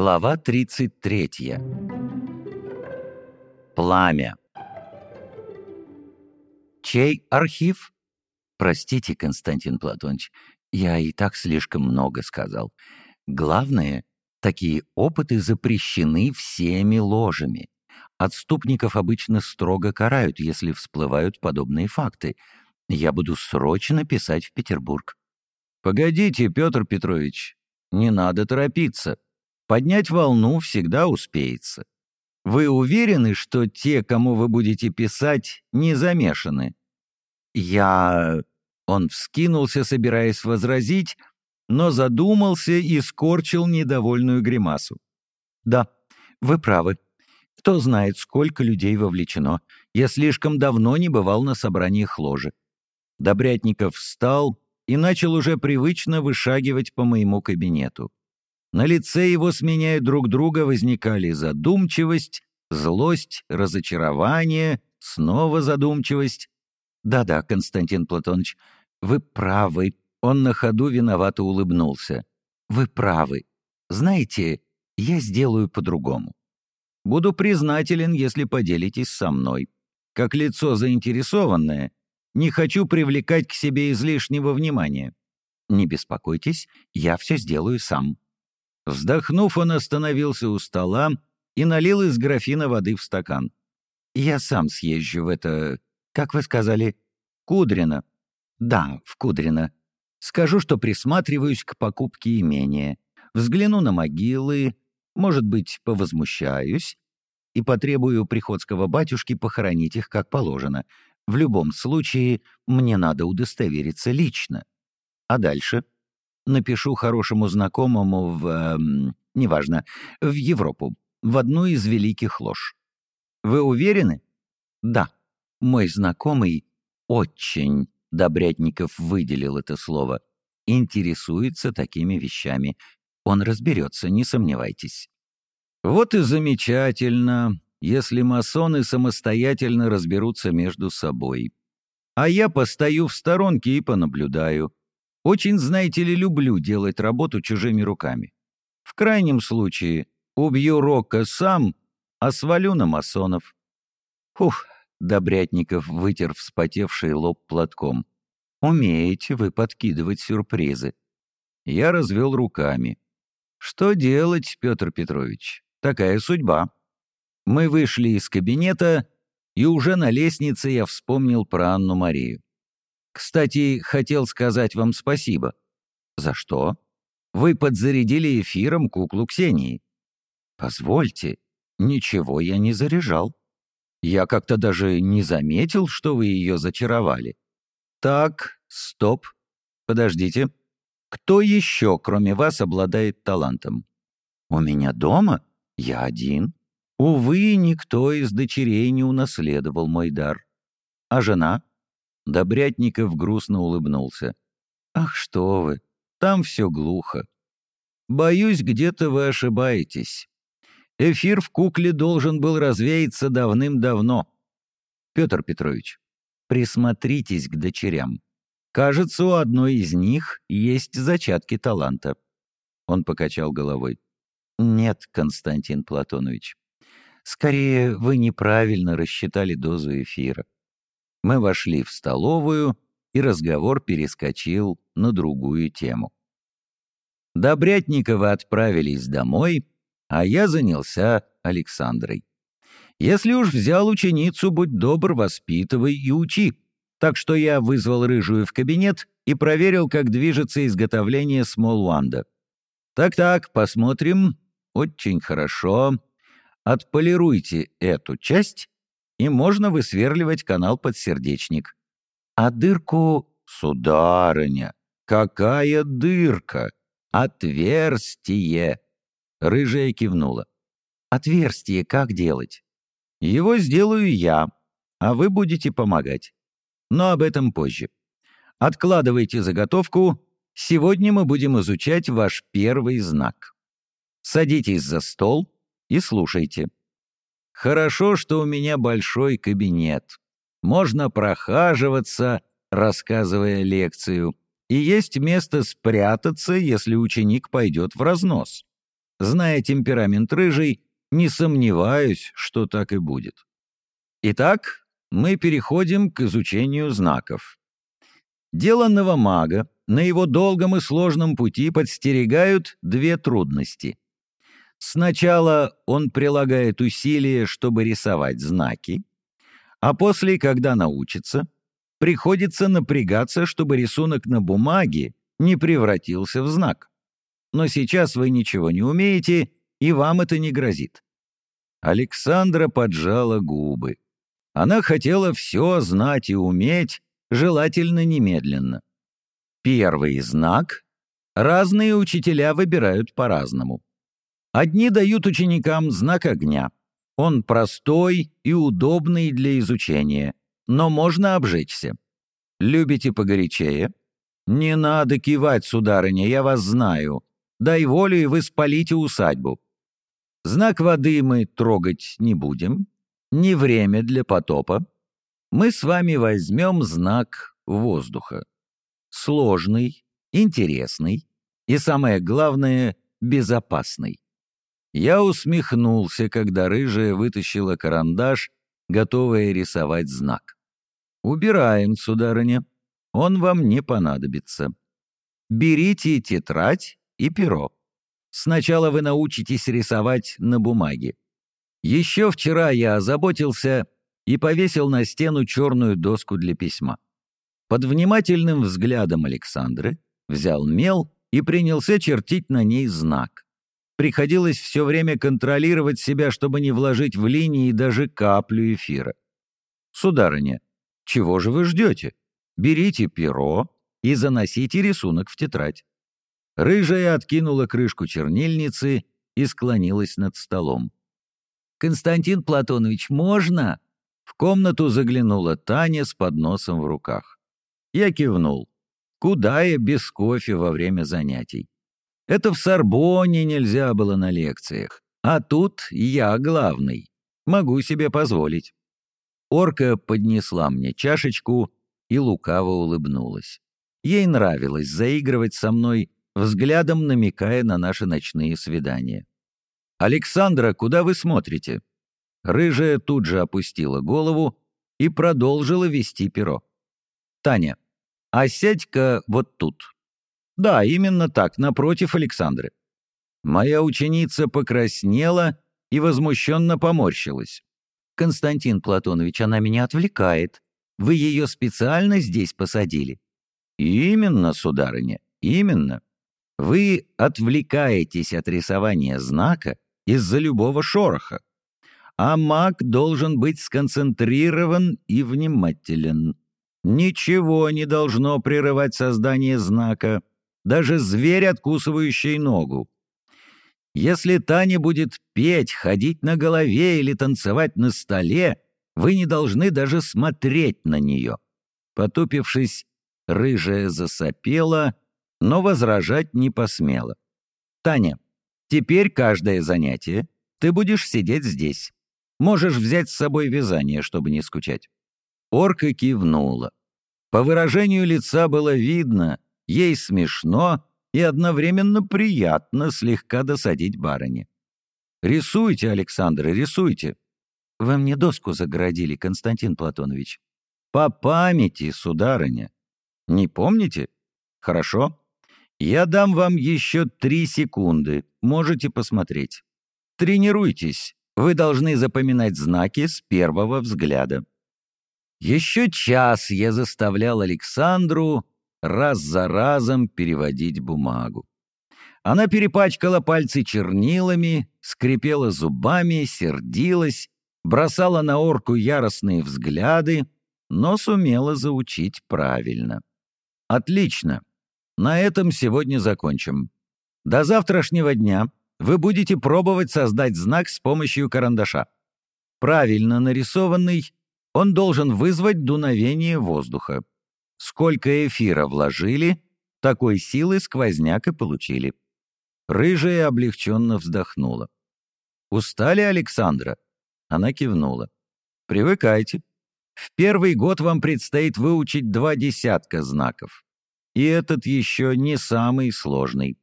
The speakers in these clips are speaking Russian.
Глава 33. Пламя. Чей архив? Простите, Константин Платонович, я и так слишком много сказал. Главное, такие опыты запрещены всеми ложами. Отступников обычно строго карают, если всплывают подобные факты. Я буду срочно писать в Петербург. Погодите, Петр Петрович, не надо торопиться. Поднять волну всегда успеется. Вы уверены, что те, кому вы будете писать, не замешаны? Я... Он вскинулся, собираясь возразить, но задумался и скорчил недовольную гримасу. Да, вы правы. Кто знает, сколько людей вовлечено. Я слишком давно не бывал на собраниях ложи. Добрятников встал и начал уже привычно вышагивать по моему кабинету. На лице его, сменяя друг друга, возникали задумчивость, злость, разочарование, снова задумчивость. «Да-да, Константин Платонович, вы правы». Он на ходу виновато улыбнулся. «Вы правы. Знаете, я сделаю по-другому. Буду признателен, если поделитесь со мной. Как лицо заинтересованное, не хочу привлекать к себе излишнего внимания. Не беспокойтесь, я все сделаю сам». Вздохнув, он остановился у стола и налил из графина воды в стакан. «Я сам съезжу в это... Как вы сказали? Кудрино?» «Да, в Кудрино. Скажу, что присматриваюсь к покупке имения. Взгляну на могилы, может быть, повозмущаюсь и потребую приходского батюшки похоронить их как положено. В любом случае, мне надо удостовериться лично. А дальше?» Напишу хорошему знакомому в... Э, неважно, в Европу, в одну из великих лож. Вы уверены? Да. Мой знакомый очень, Добрятников выделил это слово, интересуется такими вещами. Он разберется, не сомневайтесь. Вот и замечательно, если масоны самостоятельно разберутся между собой. А я постою в сторонке и понаблюдаю. Очень, знаете ли, люблю делать работу чужими руками. В крайнем случае убью Рока сам, а свалю на масонов. Фух, Добрятников вытер вспотевший лоб платком. «Умеете вы подкидывать сюрпризы». Я развел руками. «Что делать, Петр Петрович? Такая судьба». Мы вышли из кабинета, и уже на лестнице я вспомнил про Анну-Марию. Кстати, хотел сказать вам спасибо. За что? Вы подзарядили эфиром куклу Ксении. Позвольте, ничего я не заряжал. Я как-то даже не заметил, что вы ее зачаровали. Так, стоп. Подождите. Кто еще, кроме вас, обладает талантом? У меня дома? Я один. Увы, никто из дочерей не унаследовал мой дар. А жена? Добрятников грустно улыбнулся. «Ах, что вы! Там все глухо. Боюсь, где-то вы ошибаетесь. Эфир в кукле должен был развеяться давным-давно. Петр Петрович, присмотритесь к дочерям. Кажется, у одной из них есть зачатки таланта». Он покачал головой. «Нет, Константин Платонович. Скорее, вы неправильно рассчитали дозу эфира. Мы вошли в столовую, и разговор перескочил на другую тему. Добрятниковы отправились домой, а я занялся Александрой. Если уж взял ученицу, будь добр, воспитывай и учи. Так что я вызвал рыжую в кабинет и проверил, как движется изготовление смолванда. Так-так, посмотрим. Очень хорошо. Отполируйте эту часть и можно высверливать канал подсердечник. А дырку... Сударыня, какая дырка? Отверстие! Рыжая кивнула. Отверстие как делать? Его сделаю я, а вы будете помогать. Но об этом позже. Откладывайте заготовку. Сегодня мы будем изучать ваш первый знак. Садитесь за стол и слушайте. Хорошо, что у меня большой кабинет. Можно прохаживаться, рассказывая лекцию, и есть место спрятаться, если ученик пойдет в разнос. Зная темперамент рыжий, не сомневаюсь, что так и будет. Итак, мы переходим к изучению знаков. Дело новомага на его долгом и сложном пути подстерегают две трудности. Сначала он прилагает усилия, чтобы рисовать знаки, а после, когда научится, приходится напрягаться, чтобы рисунок на бумаге не превратился в знак. Но сейчас вы ничего не умеете, и вам это не грозит. Александра поджала губы. Она хотела все знать и уметь, желательно немедленно. Первый знак разные учителя выбирают по-разному. Одни дают ученикам знак огня. Он простой и удобный для изучения, но можно обжечься. Любите погорячее? Не надо кивать, сударыня, я вас знаю. Дай волю, и вы спалите усадьбу. Знак воды мы трогать не будем. Не время для потопа. Мы с вами возьмем знак воздуха. Сложный, интересный и, самое главное, безопасный. Я усмехнулся, когда рыжая вытащила карандаш, готовая рисовать знак. «Убираем, сударыня. Он вам не понадобится. Берите тетрадь и перо. Сначала вы научитесь рисовать на бумаге. Еще вчера я озаботился и повесил на стену черную доску для письма. Под внимательным взглядом Александры взял мел и принялся чертить на ней знак. Приходилось все время контролировать себя, чтобы не вложить в линии даже каплю эфира. «Сударыня, чего же вы ждете? Берите перо и заносите рисунок в тетрадь». Рыжая откинула крышку чернильницы и склонилась над столом. «Константин Платонович, можно?» В комнату заглянула Таня с подносом в руках. Я кивнул. Куда я без кофе во время занятий? Это в Сорбоне нельзя было на лекциях. А тут я главный. Могу себе позволить. Орка поднесла мне чашечку и лукаво улыбнулась. Ей нравилось заигрывать со мной, взглядом намекая на наши ночные свидания. «Александра, куда вы смотрите?» Рыжая тут же опустила голову и продолжила вести перо. «Таня, а сядь-ка вот тут». Да, именно так, напротив Александры. Моя ученица покраснела и возмущенно поморщилась. «Константин Платонович, она меня отвлекает. Вы ее специально здесь посадили?» «Именно, сударыня, именно. Вы отвлекаетесь от рисования знака из-за любого шороха. А маг должен быть сконцентрирован и внимателен. Ничего не должно прерывать создание знака даже зверь, откусывающий ногу. Если Таня будет петь, ходить на голове или танцевать на столе, вы не должны даже смотреть на нее. Потупившись, рыжая засопела, но возражать не посмела. «Таня, теперь каждое занятие ты будешь сидеть здесь. Можешь взять с собой вязание, чтобы не скучать». Орка кивнула. По выражению лица было видно, Ей смешно и одновременно приятно слегка досадить барыне. «Рисуйте, Александр, рисуйте!» «Вы мне доску загородили, Константин Платонович». «По памяти, сударыня. Не помните? Хорошо. Я дам вам еще три секунды. Можете посмотреть. Тренируйтесь. Вы должны запоминать знаки с первого взгляда». Еще час я заставлял Александру раз за разом переводить бумагу. Она перепачкала пальцы чернилами, скрипела зубами, сердилась, бросала на орку яростные взгляды, но сумела заучить правильно. «Отлично. На этом сегодня закончим. До завтрашнего дня вы будете пробовать создать знак с помощью карандаша. Правильно нарисованный, он должен вызвать дуновение воздуха. Сколько эфира вложили, такой силы сквозняк и получили. Рыжая облегченно вздохнула. «Устали, Александра?» Она кивнула. «Привыкайте. В первый год вам предстоит выучить два десятка знаков. И этот еще не самый сложный.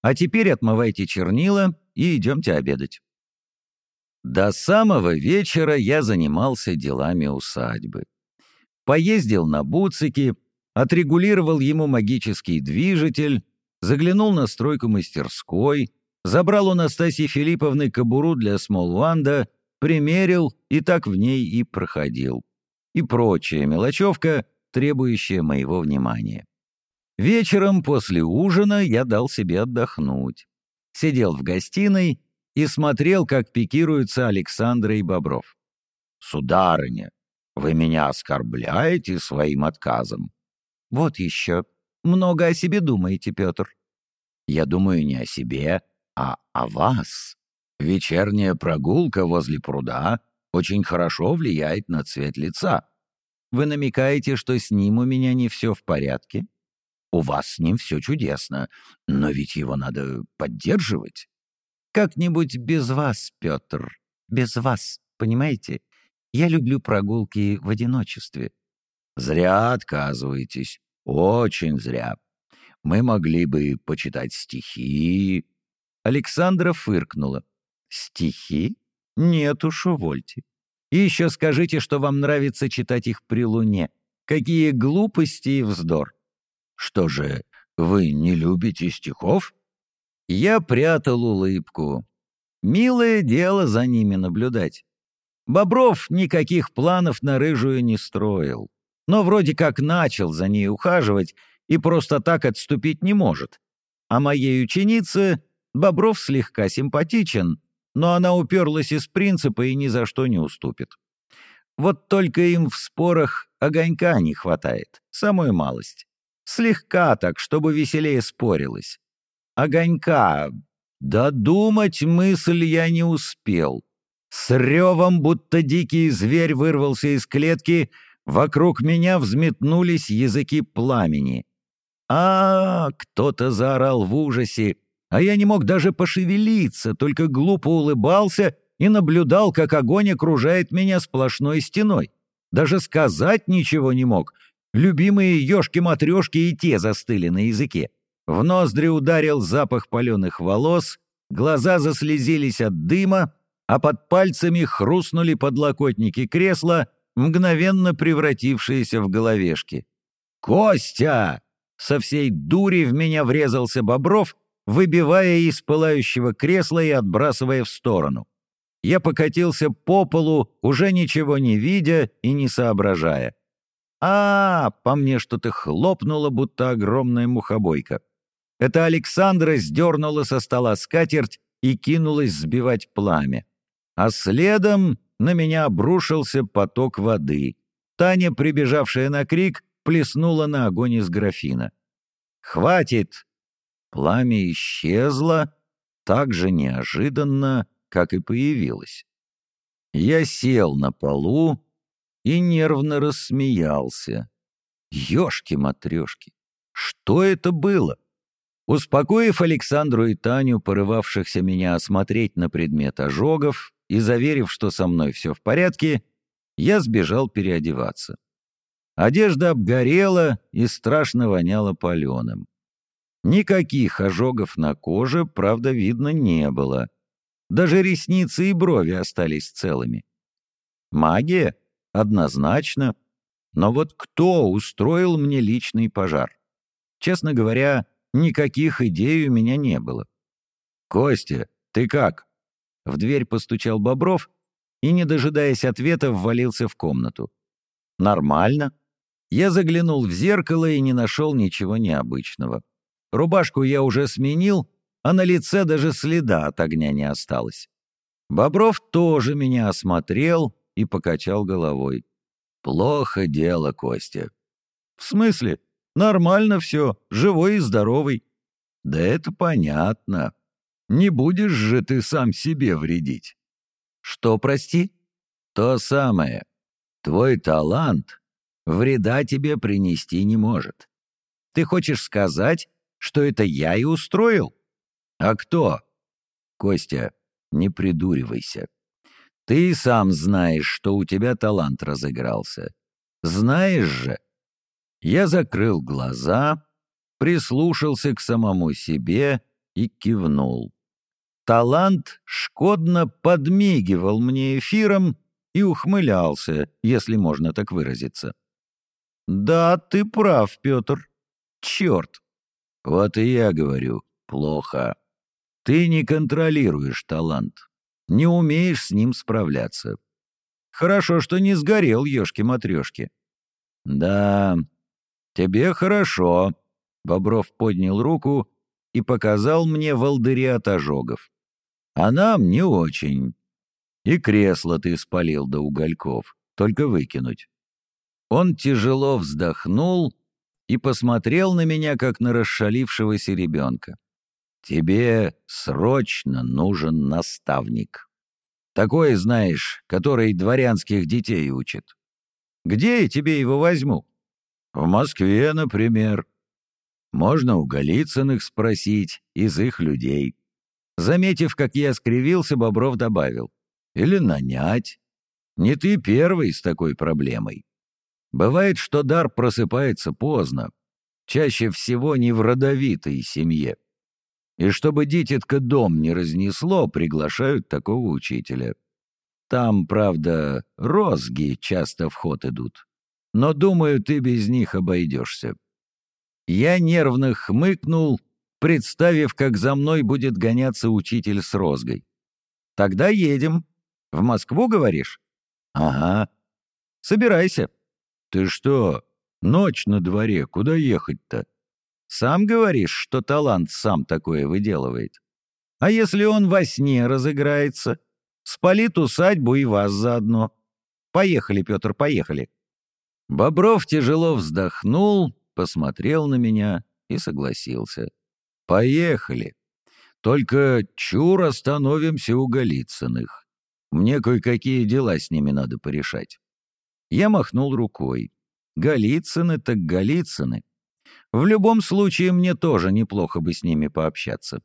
А теперь отмывайте чернила и идемте обедать. До самого вечера я занимался делами усадьбы. Поездил на Буцике, отрегулировал ему магический движитель, заглянул на стройку мастерской, забрал у Настасьи Филипповны кобуру для Смолванда, примерил и так в ней и проходил. И прочая мелочевка, требующая моего внимания. Вечером после ужина я дал себе отдохнуть. Сидел в гостиной и смотрел, как пикируются Александра и Бобров. «Сударыня, вы меня оскорбляете своим отказом?» «Вот еще. Много о себе думаете, Петр». «Я думаю не о себе, а о вас. Вечерняя прогулка возле пруда очень хорошо влияет на цвет лица. Вы намекаете, что с ним у меня не все в порядке?» «У вас с ним все чудесно, но ведь его надо поддерживать». «Как-нибудь без вас, Петр, без вас, понимаете? Я люблю прогулки в одиночестве». «Зря отказываетесь, очень зря. Мы могли бы почитать стихи». Александра фыркнула. «Стихи? Нет уж, увольте. И еще скажите, что вам нравится читать их при луне. Какие глупости и вздор!» «Что же, вы не любите стихов?» Я прятал улыбку. Милое дело за ними наблюдать. Бобров никаких планов на рыжую не строил, но вроде как начал за ней ухаживать и просто так отступить не может. А моей ученице Бобров слегка симпатичен, но она уперлась из принципа и ни за что не уступит. Вот только им в спорах огонька не хватает, самую малость. Слегка так, чтобы веселее спорилось огонька. Додумать мысль я не успел. С ревом, будто дикий зверь вырвался из клетки, вокруг меня взметнулись языки пламени. а, -а, -а кто-то заорал в ужасе, а я не мог даже пошевелиться, только глупо улыбался и наблюдал, как огонь окружает меня сплошной стеной. Даже сказать ничего не мог. Любимые ешки-матрешки и те застыли на языке. В ноздри ударил запах паленых волос, глаза заслезились от дыма, а под пальцами хрустнули подлокотники кресла, мгновенно превратившиеся в головешки. «Костя!» Со всей дури в меня врезался Бобров, выбивая из пылающего кресла и отбрасывая в сторону. Я покатился по полу, уже ничего не видя и не соображая. а, -а, -а по мне что-то хлопнуло, будто огромная мухобойка. Это Александра сдернула со стола скатерть и кинулась сбивать пламя. А следом на меня обрушился поток воды. Таня, прибежавшая на крик, плеснула на огонь из графина. «Хватит!» Пламя исчезло так же неожиданно, как и появилось. Я сел на полу и нервно рассмеялся. Ёшки-матрёшки, что это было? Успокоив Александру и Таню, порывавшихся меня осмотреть на предмет ожогов, и заверив, что со мной все в порядке, я сбежал переодеваться. Одежда обгорела и страшно воняла паленым. Никаких ожогов на коже, правда, видно не было. Даже ресницы и брови остались целыми. Магия? Однозначно. Но вот кто устроил мне личный пожар? Честно говоря, Никаких идей у меня не было. «Костя, ты как?» В дверь постучал Бобров и, не дожидаясь ответа, ввалился в комнату. «Нормально». Я заглянул в зеркало и не нашел ничего необычного. Рубашку я уже сменил, а на лице даже следа от огня не осталось. Бобров тоже меня осмотрел и покачал головой. «Плохо дело, Костя». «В смысле?» Нормально все, живой и здоровый. Да это понятно. Не будешь же ты сам себе вредить. Что, прости? То самое. Твой талант вреда тебе принести не может. Ты хочешь сказать, что это я и устроил? А кто? Костя, не придуривайся. Ты сам знаешь, что у тебя талант разыгрался. Знаешь же, я закрыл глаза, прислушался к самому себе и кивнул. Талант шкодно подмигивал мне эфиром и ухмылялся, если можно так выразиться. «Да, ты прав, Петр. Черт!» «Вот и я говорю, плохо. Ты не контролируешь талант, не умеешь с ним справляться. Хорошо, что не сгорел, ешки-матрешки». «Да, тебе хорошо», — Бобров поднял руку и показал мне волдыри от ожогов. «А нам не очень. И кресло ты спалил до угольков, только выкинуть». Он тяжело вздохнул и посмотрел на меня, как на расшалившегося ребенка. «Тебе срочно нужен наставник. Такой, знаешь, который дворянских детей учит. Где я тебе его возьму? В Москве, например. Можно у Голицыных спросить, из их людей». Заметив, как я скривился, Бобров добавил. «Или нанять. Не ты первый с такой проблемой. Бывает, что дар просыпается поздно, чаще всего не в родовитой семье. И чтобы дитятка дом не разнесло, приглашают такого учителя. Там, правда, розги часто в ход идут. Но, думаю, ты без них обойдешься. Я нервно хмыкнул, представив, как за мной будет гоняться учитель с розгой. «Тогда едем. В Москву, говоришь?» «Ага. Собирайся». «Ты что? Ночь на дворе, куда ехать-то?» «Сам говоришь, что талант сам такое выделывает. А если он во сне разыграется? Спалит усадьбу и вас заодно. Поехали, Петр, поехали». Бобров тяжело вздохнул, посмотрел на меня и согласился. «Поехали. Только чур остановимся у Голицыных. Мне кое-какие дела с ними надо порешать». Я махнул рукой. Голицыны так Голицыны. В любом случае, мне тоже неплохо бы с ними пообщаться.